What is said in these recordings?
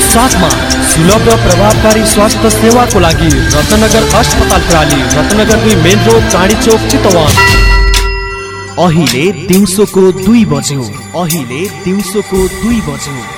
साथमा सुलभ प्रभावकारी स्वास्थ्य सेवाको लागि रत्नगर अस्पताल प्रणाली रत्नगर दुई मेन रोड चाँडी चौक चितवन। अहिले दिउँसोको दुई बज्यो। अहिले दिउँसोको दुई बज्यो।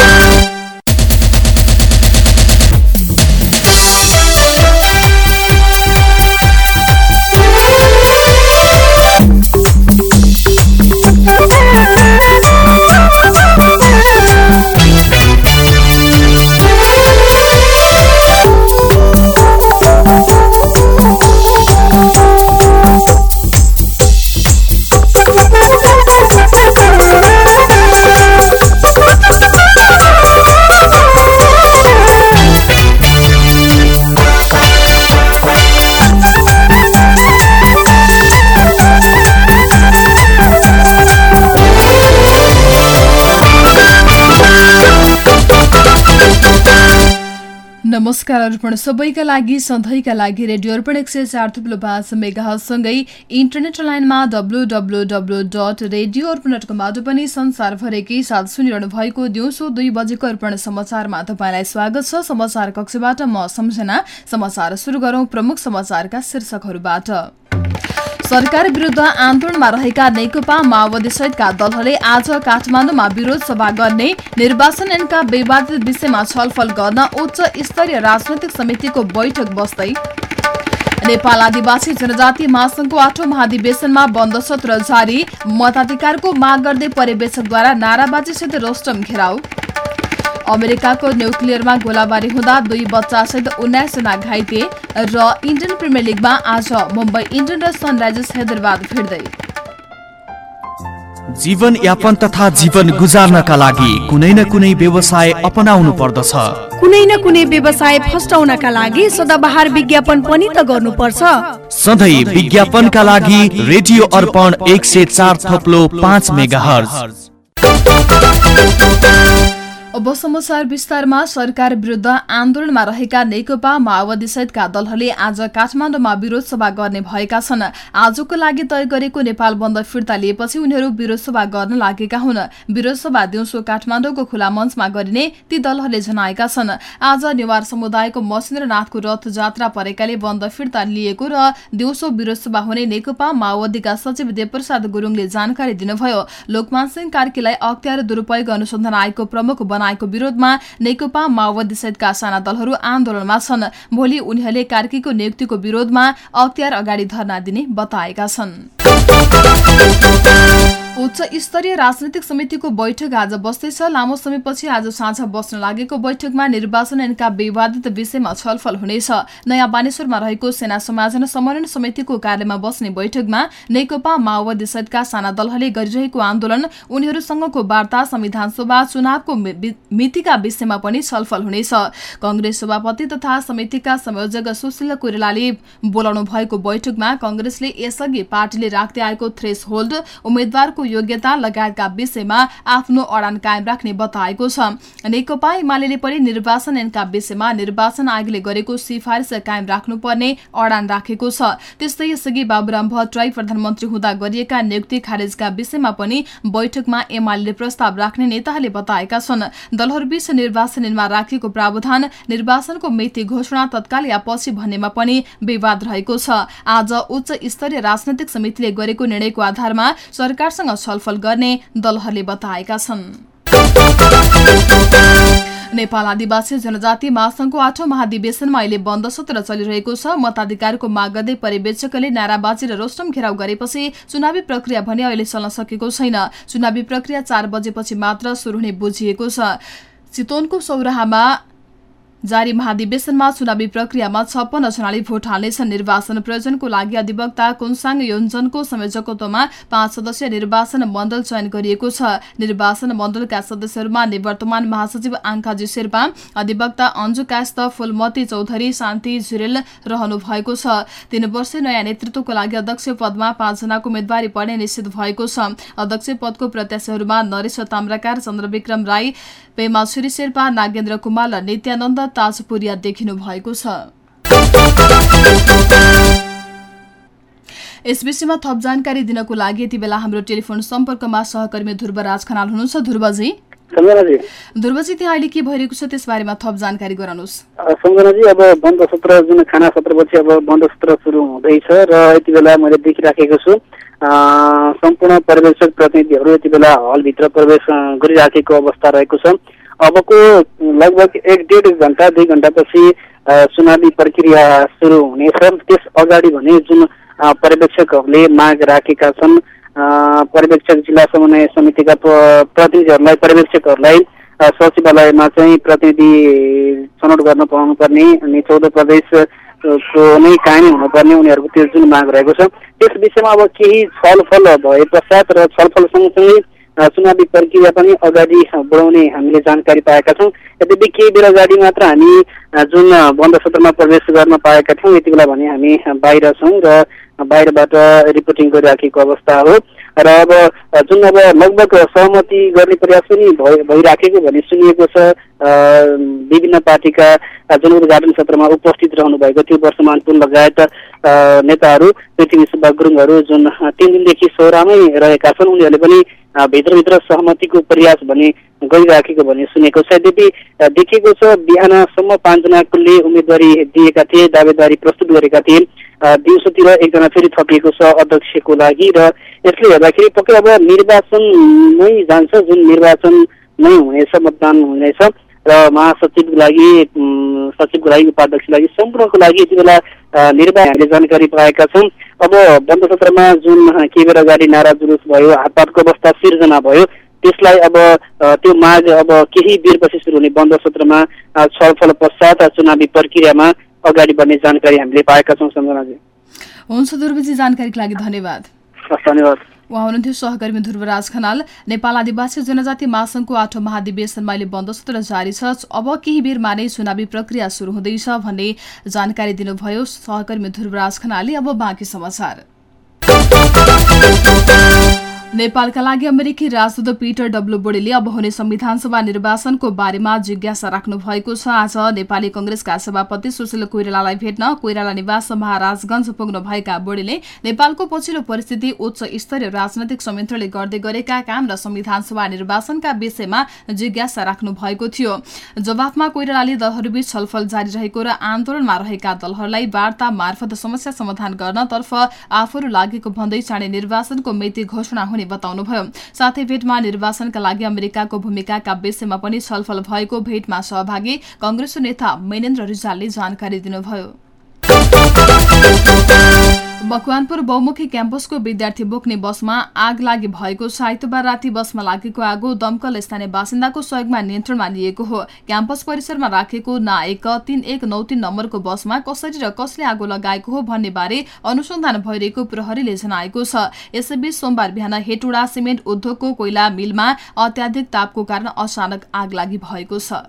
thank नमस्कार अर्पण। सबैका लागि सधैँका लागि रेडियो अर्पण एक सय चार थुप्लो पाँच मेगासँगै इन्टरनेट लाइनमा W W W dot radio Arpan dot कमबाट पनि संसारभरिकै साथ सुनिरहनु भएको दिउँसो दुई बजेको अर्पण समाचारमा तपाईँलाई स्वागत छ। समाचार कक्षबाट म सम्झना। समाचार सुरु गरौं प्रमुख समाचारका शीर्षकहरूबाट। सरकार विरुद्ध आन्दोलनमा रहेका नेकपा माओवादी सहितका दलहरूले आज काठमाडौँमा विरोध सभा गर्ने निर्वाचन ऐनका विवादित विषयमा छलफल गर्न उच्च स्तरीय राजनैतिक समितिको बैठक बस्दै नेपाल आदिवासी जनजाति महासंघको आठौं महाधिवेशनमा बन्द सत्र जारी मताधिकारको माग गर्दै पर्यवेक्षकद्वारा नाराबाजीसहित रोस्टम घेराउ। अमेरिकाको न्युक्लियरमा गोलाबारी हुँदा दुई बच्चासहित उन्नाइस जना घाइते र इन्डियन प्रिमियर लिगमा आज मुम्बई इन्डियन र सनराइजर्स हैदराबाद भिड्दै। जीवन यापन तथा जीवन गुजार्नका लागि कुनै न कुनै व्यवसाय अपनाउनु पर्दछ। कुनै न कुनै व्यवसाय फस्टाउनका लागि सदाबहार विज्ञापन पनि त गर्नुपर्छ। सधैँ विज्ञापनका लागि रेडियो अर्पण एक सय चार थप्लो पाँच मेगा अब समाचार विस्तारमा सरकार विरुद्ध आन्दोलनमा रहेका नेकपा माओवादी सहितका दलहरूले आज काठमाडौँमा विरोध सभा गर्ने भएका छन्। आजको लागि तय गरेको नेपाल बन्द फिर्ता लिएपछि उनीहरू विरोध सभा गर्न लागेका हुन्। विरोध सभा दिउँसो काठमाडौँको खुला मञ्चमा गरिने ती दलहरूले जनाएका छन्। आज नेवार समुदायको महेन्द्रनाथको रथ जात्रा परेकाले बन्द फिर्ता लिएको र दिउँसो विरोध सभा हुने नेकपा माओवादीका सचिव देवप्रसाद गुरुङले जानकारी दिनुभयो। लोकमान सिंह कार्कीलाई अख्तियार दुरूपयोग अनुसन्धान आयोगको प्रमुख बनाएको विरोधमा नेकपा माओवादी सहितका साना दलहरू आन्दोलनमा छन्। भोलि उनीहरूले कार्कीको नियुक्तिको विरोधमा अख्तियार अगाडि धरना दिने बताएका छन्। उच्च स्तरीय राजनैतिक समितिको बैठक आज बस्दैछ। लामो समयपछि आज साँझ बस्न लागेको बैठकमा निर्वाचन ऐनका विवादित विषयमा छलफल हुनेछ। नयाँ बानेश्वरमा रहेको सेना समायोजन समन्वयन समितिको कार्यमा बस्ने बैठकमा नेकपा माओवादी सहितका साना दलहरूले गरिरहेको आन्दोलन उनीहरूसँगको वार्ता संविधान सभा चुनावको मितिका विषयमा पनि छलफल हुनेछ। कंग्रेस सभापति तथा समितिका संयोजक सुशील कोइरालाले बोलाउनु भएको बैठकमा कंग्रेसले यसअघि पार्टीले राख्दै आएको थ्रेस होल्ड उम्मेद्वारको योग्यता लगायतका विषयमा आफ्नो अडान कायम राख्ने बताएको छ। नेकपा एमाले पनि निर्वाचन ऐनका विषयमा निर्वाचन आयोगले गरेको सिफारिस कायम राख्नुपर्ने अडान राखेको छ। त्यस्तै यसअघि बाबुराम भट्टराई प्रधानमन्त्री हुँदा गरिएका नियुक्ति खारेजका विषयमा पनि बैठकमा एमाले प्रस्ताव राख्ने नेताहरूले बताएका छन्। दलहरूबीच निर्वाचन ऐनमा राखिएको प्रावधान निर्वाचनको मिति घोषणा तत्काल या पछि भन्नेमा पनि विवाद रहेको छ। आज उच्च स्तरीय राजनैतिक समितिले गरेको निर्णयको आधारमा सरकारसँग छलफल गर्ने दलहरूले बताएका छन्। नेपाल आदिवासी जनजाति महासंघको आठौं महाधिवेशनमा अहिले बन्द सत्र चलिरहेको छ। मताधिकारको माग गर्दै पर्यवेक्षकले नाराबाजी र रोस्टम घेराउ गरेपछि चुनावी प्रक्रिया भने अहिले चल्न सकेको छैन। चुनावी प्रक्रिया चार बजेपछि मात्र शुरू हुने बुझिएको छ। चितवनको सौराहामा जारी महाधिवेशनमा चुनावी प्रक्रियामा छप्पन्न जनाले भोट हाल्नेछन्। निर्वाचन प्रयोजनको लागि अधिवक्ता कुनसाङ योन्जनको संयोजकत्वमा पाँच सदस्यीय निर्वाचन मण्डल चयन गरिएको छ। निर्वाचन मण्डलका सदस्यहरूमा निवर्तमान महासचिव आङ्काजी शेर्पा अधिवक्ता अन्जु कास्त फुलमती चौधरी शान्ति झुरेल रहनु भएको छ। तीन वर्ष नयाँ नेतृत्वको लागि अध्यक्ष पदमा पाँचजनाको उम्मेद्वारी पर्ने निश्चित भएको छ। अध्यक्ष पदको प्रत्याशीहरूमा नरेश ताम्राकार चन्द्रविक्रम राई पेमा शेर्पा नागेन्द्र कुमार र नित्यानन्द ताजपुरिया देखिनु भएको छ। यस विषयमा थप जानकारी दिनको लागि यति बेला हाम्रो टेलिफोन सम्पर्कमा सहकर्मी ध्रुवराज खनाल हुनुहुन्छ। ध्रुवजी। ध्रुवजी त्यहाँ अहिले के भइरहेको छ त्यस बारेमा थप जानकारी गराउनुहोस्। सम्झनाजी अब बन्द सत्र जुन खाना सत्रपछि अब बन्द सत्र सुरु हुँदैछ र यति बेला मैले देखिराखेको छु। सम्पूर्ण पर्यवेक्षक प्रतिनिधिहरू यति बेला हलभित्र प्रवेश गरिराखेको अवस्था रहेको छ। अबको लगभग एक डेढ घन्टा दुई घन्टापछि चुनावी प्रक्रिया सुरु हुनेछ त्यस अगाडि भने जुन पर्यवेक्षकहरूले माग राखेका छन् पर्यवेक्षक जिल्ला समन्वय समितिका प्रतिनिधिहरूलाई पर्यवेक्षकहरूलाई सचिवालयमा चाहिँ प्रतिनिधि छनौट गर्न पाउनुपर्ने अनि चौध प्रदेशको नै कायम हुनुपर्ने उनीहरूको त्यो जुन माग रहेको छ। त्यस विषयमा अब केही छलफल भए पश्चात र छलफल सँगसँगै चुनावी प्रक्रिया पनि अगाडि बढाउने हामीले जानकारी पाएका छौँ। यद्यपि केही बेर अगाडि मात्र हामी जुन बन्द सत्रमा प्रवेश गर्न पाएका थियौँ यति बेला भने हामी बाहिर छौँ र बाहिरबाट रिपोर्टिङ गरिराखेको अवस्था हो। र अब जुन अब लगभग सहमति गर्ने प्रयास पनि भइ- भइराखेको भन्ने सुनिएको छ विभिन्न पार्टीका जुन उद्घाटन सत्रमा उपस्थित रहनु भएको थियो वर्षमान पुन लगायत नेताहरू पृथ्वी सुब्बा गुरुङहरू जुन तिन दिनदेखि सौरामै रहेका छन् उनीहरूले पनि भित्रभित्र सहमतिको प्रयास भने गरिराखेको भन्ने सुनेको छ। यद्यपि देखिएको छ बिहानसम्म पाँचजनाले उम्मेदवारी दिएका थिए दावेदारी प्रस्तुत गरेका थिए। दिउँसोतिर एकजना फेरि थपिएको छ अध्यक्षको लागि र यसले हेर्दाखेरि पक्कै अब निर्वाचनमै जान्छ जुन निर्वाचन नै हुनेछ मतदान हुनेछ र महासचिवको लागि सचिवको लागि उपाध्यक्षको लागि सम्पूर्णको लागि यति बेला अ, निर्वाचन हामीले जानकारी पाएका छौँ। अब बन्द सत्रमा जुन केही बेर अगाडि नारा जुलुस भयो हातपातको अवस्था सिर्जना भयो त्यसलाई अब त्यो माग अब केही बेरपछि सुरु हुने बन्द सत्रमा छलफल पश्चात चुनावी प्रक्रियामा अगाडि बढ्ने जानकारी हामीले पाएका छौँ सम्झनाजी हुन्छ ध्रुवजी जानकारीको लागि धन्यवाद। धन्यवाद। उहाँ हुनुहुन्थ्यो सहकर्मी ध्रुवराज खनाल। नेपाल आदिवासी जनजाति महासंघको आठौं महाधिवेशनमा अहिले बन्द सत्र जारी छ। अब केही बेरमा नै चुनावी प्रक्रिया शुरू हुँदैछ भन्ने जानकारी दिनुभयो सहकर्मी ध्रुवराज खनालले। अब बाँकी समाचार। नेपालका लागि अमेरिकी राजदूत पिटर डब्लु बोडेले अब हुने संविधान सभा निर्वाचनको बारेमा जिज्ञासा राख्नु भएको छ। आज नेपाली कंग्रेसका सभापति सुशील कोइरालालाई भेट्न कोइराला निवास महाराजगंज पुग्नु भएका बोडेले नेपालको पछिल्लो परिस्थिति उच्च स्तरीय राजनैतिक संयन्त्रले गर्दै गरेका काम र संविधान सभा निर्वाचनका विषयमा जिज्ञासा राख्नु भएको थियो। जवाफमा कोइरालाले दलहरूबीच छलफल जारी रहेको र आन्दोलनमा रहेका दलहरूलाई वार्ता मार्फत समस्या समाधान गर्नतर्फ आफूहरू लागेको भन्दै चाँडै निर्वाचनको मिति घोषणा बताउनुभयो साथै भेटमा निर्वाचनका लागि अमेरिकाको भूमिकाका विषयमा पनि छलफल भएको भेटमा सहभागी कंग्रेसको नेता मेनेन्द्र रिजालले जानकारी दिनुभयो। मकवानपुर बहुमुखी क्याम्पसको विद्यार्थी बोक्ने बसमा आग लागि भएको छ आइतबार राति बसमा लागेको आगो दमकल स्थानीय बासिन्दाको सहयोगमा नियन्त्रणमा लिएको हो। क्याम्पस परिसरमा राखेको ना एक तीन एक नौ तीन नम्बरको बसमा कसरी र कसले आगो लगाएको हो भन्ने बारे अनुसन्धान भइरहेको प्रहरीले जनाएको छ। यसैबीच सोमबार बिहान हेटुडा सिमेन्ट उद्योगको कोइला मिलमा अत्याधिक तापको कारण अचानक आग लागि भएको छ।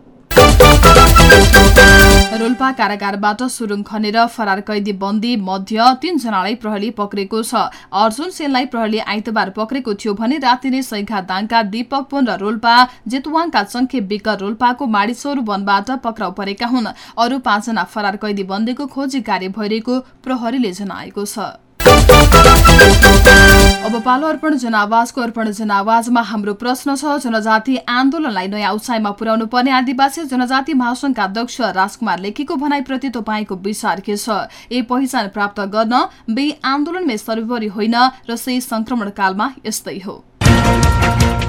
रोल्पा कारागारबाट सुरुङ खनेर फरार कैदी बन्दी मध्य तीनजनालाई प्रहरीले पक्रेको छ। अर्जुन सेनलाई प्रहरीले आइतबार पक्रेको थियो भने राति नै सैखा दाङका दीपक पुन र रोल्पा जेतुवाङका चङ्खे विक रोल्पाको माडिसोर वनबाट पक्राउ परेका हुन्। अरू पाँचजना फरार कैदी बन्दीको खोजी कार्य भइरहेको प्रहरीले जनाएको छ। अब पालो अर्पण जनावाजको अर्पण जनावाजमा हाम्रो प्रश्न छ जनजाति आन्दोलनलाई नयाँ उचाइमा पुर्याउनु पर्ने आदिवासी जनजाति महासंघका अध्यक्ष राजकुमार लेखीको भनाइप्रति तपाईँको विचार के छ? ए पहिचान प्राप्त गर्न बे आन्दोलनमै सर्वोपरि होइन र सही संक्रमण कालमा यस्तै हो।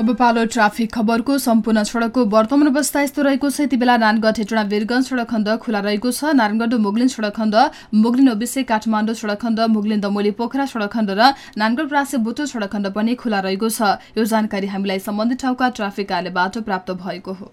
अब पालो ट्राफिक खबरको सम्पूर्ण सड़कको वर्तमान अवस्था यस्तो रहेको छ। यति बेला नानगढ हेटुडा वीरगंज सड़क खण्ड खुला रहेको छ। नारायणगढ मुगलिन सड़क खण्ड मुगलिन ओबिसे काठमाडौँ सड़क खण्ड मुगलिन दमोली पोखरा सड़क खण्ड र नानगढ प्रासे बुटो सड़क खण्ड पनि खुला रहेको छ। यो जानकारी हामीलाई सम्बन्धित ठाउँका ट्राफिक कार्यालयबाट प्राप्त भएको हो।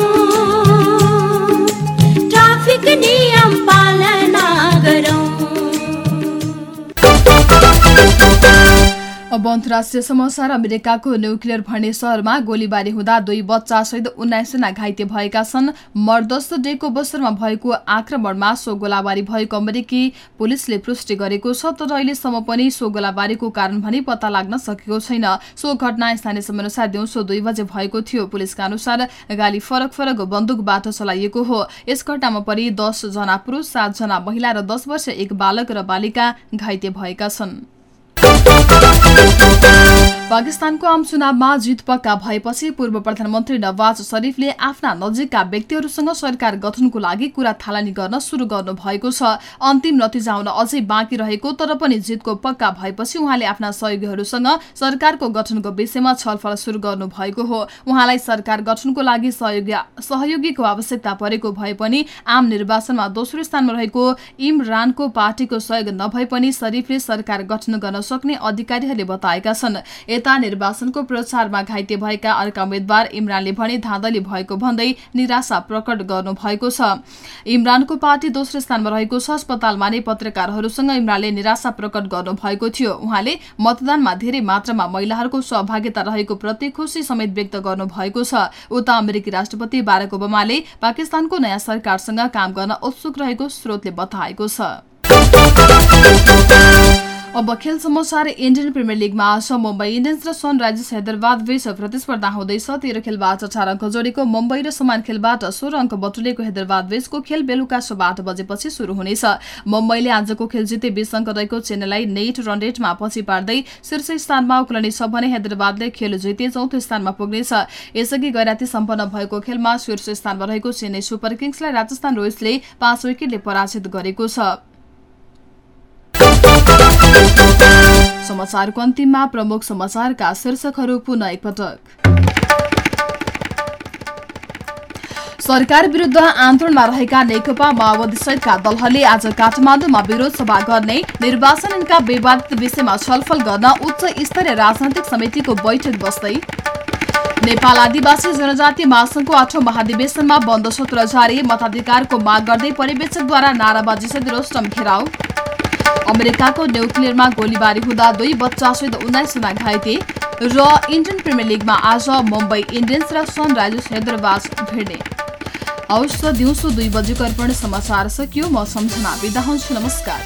अब अन्तर्राष्ट्रिय समाचार अमेरिकाको न्युक्लियर भन्ने सहरमा गोलीबारी हुँदा दुई बच्चा सहित उन्नाइसजना घाइते भएका छन्। मर्दस्त डेको अवसरमा भएको आक्रमणमा सो गोलाबारी भएको अमेरिकी पुलिसले पुष्टि गरेको छ तर अहिलेसम्म पनि सो गोलाबारीको कारण भने पत्ता लाग्न सकेको छैन। सो घटना स्थानीय समयअनुसार दिउँसो दुई बजे भएको थियो। पुलिसका अनुसार गाली फरक फरक बन्दुकबाट चलाइएको हो। यस घटनामा परि जना पुरुष सातजना महिला र दस वर्ष एक बालक र बालिका घाइते भएका छन्। Thank you. पाकिस्तानको आम चुनावमा जित पक्का भएपछि पूर्व प्रधानमन्त्री नवाज शरीफले आफ्ना नजिकका व्यक्तिहरूसँग सरकार गठनको लागि कुरा थालनी गर्न शुरू गर्नु भएको छ। अन्तिम नतिजा आउन अझै बाँकी रहेको तर पनि जितको पक्का भएपछि उहाँले आफ्ना सहयोगीहरूसँग सरकारको गठनको विषयमा छलफल शुरू गर्नु भएको हो। उहाँलाई सरकार गठनको लागि सहयोगीको आवश्यकता परेको भए पनि आम निर्वाचनमा दोस्रो स्थानमा रहेको इमरानको पार्टीको सहयोग नभए पनि शरीफले सरकार गठन गर्न सक्ने अधिकारीहरूले बताएका छन्। यता निर्वाचनको प्रचारमा घाइते भएका अर्का उम्मेद्वार इमरानले भने धाँधली भएको भन्दै निराशा प्रकट गर्नु भएको छ। इमरानको पार्टी दोस्रो स्थानमा रहेको छ। अस्पतालमा नै पत्रकारहरूसँग इमरानले निराशा प्रकट गर्नु भएको थियो। उहाँले मतदानमा धेरै मात्रामा महिलाहरूको सहभागिता रहेको प्रति खुशी समेत व्यक्त गर्नु भएको छ। उता अमेरिकी राष्ट्रपति बाराक ओबामाले पाकिस्तानको नयाँ सरकारसँग काम गर्न उत्सुक रहेको स्रोतले बताएको छ। अब खेल समाचार इन्डियन प्रिमियर लिगमा आज मुम्बई इन्डियन्स र सनराइजर्स हैदराबाद बीच प्रतिस्पर्धा हुँदैछ। तेह्र खेलबाट अठार अङ्क जोडेको मुम्बई र समान खेलबाट सोह्र अङ्क बटुलेको हैदराबाद बीचको खेल बेलुका सब आठ बजेपछि शुरू हुनेछ। मुम्बईले आजको खेल जिते बीस अङ्क रहेको चेन्नईलाई नेट रन रेटमा पछि पार्दै शीर्ष स्थानमा उक्लनेछ भने हैदराबादले खेल जिते चौथो स्थानमा पुग्नेछ। यसअघि गैराती सम्पन्न भएको खेलमा शीर्ष स्थानमा रहेको चेन्नई सुपर किङ्सलाई राजस्थान रोयल्सले पाँच विकेटले पराजित गरेको छ। समाचारको अन्तिममा प्रमुख समाचारका शीर्षकहरू पुनः एकपटक। सरकार विरूद्ध आन्दोलनमा रहेका नेकपा माओवादी सहितका दलहरूले आज काठमाडौँमा विरोध सभा गर्ने निर्वाचनका विवादित विषयमा छलफल गर्न उच्च स्तरीय राजनैतिक समितिको बैठक बस्दै नेपाल आदिवासी जनजाति महासंघको आठौं महाधिवेशनमा बन्द सत्र जारी मताधिकारको माग गर्दै पर्यवेक्षकद्वारा नाराबाजीसहित रोस्टम घेराउ। अमेरिकाको न्युक्लियरमा गोलीबारी हुँदा दुई बच्चासहित उन्नाइसजना घाइते र इन्डियन प्रिमियर लिगमा आज मुम्बई इन्डियन्स र सनराइजर्स हैदराबाद भेट्ने हवस् दिउँसो दुई बजेको अर्पण समाचार सकियो। म सम्झना बिदा हुन्छु नमस्कार।